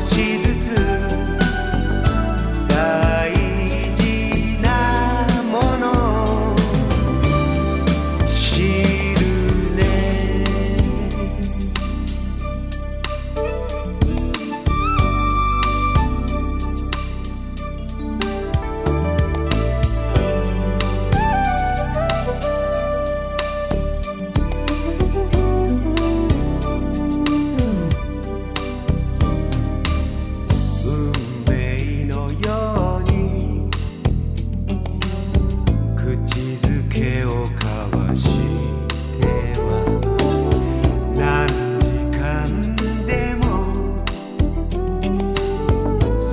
she's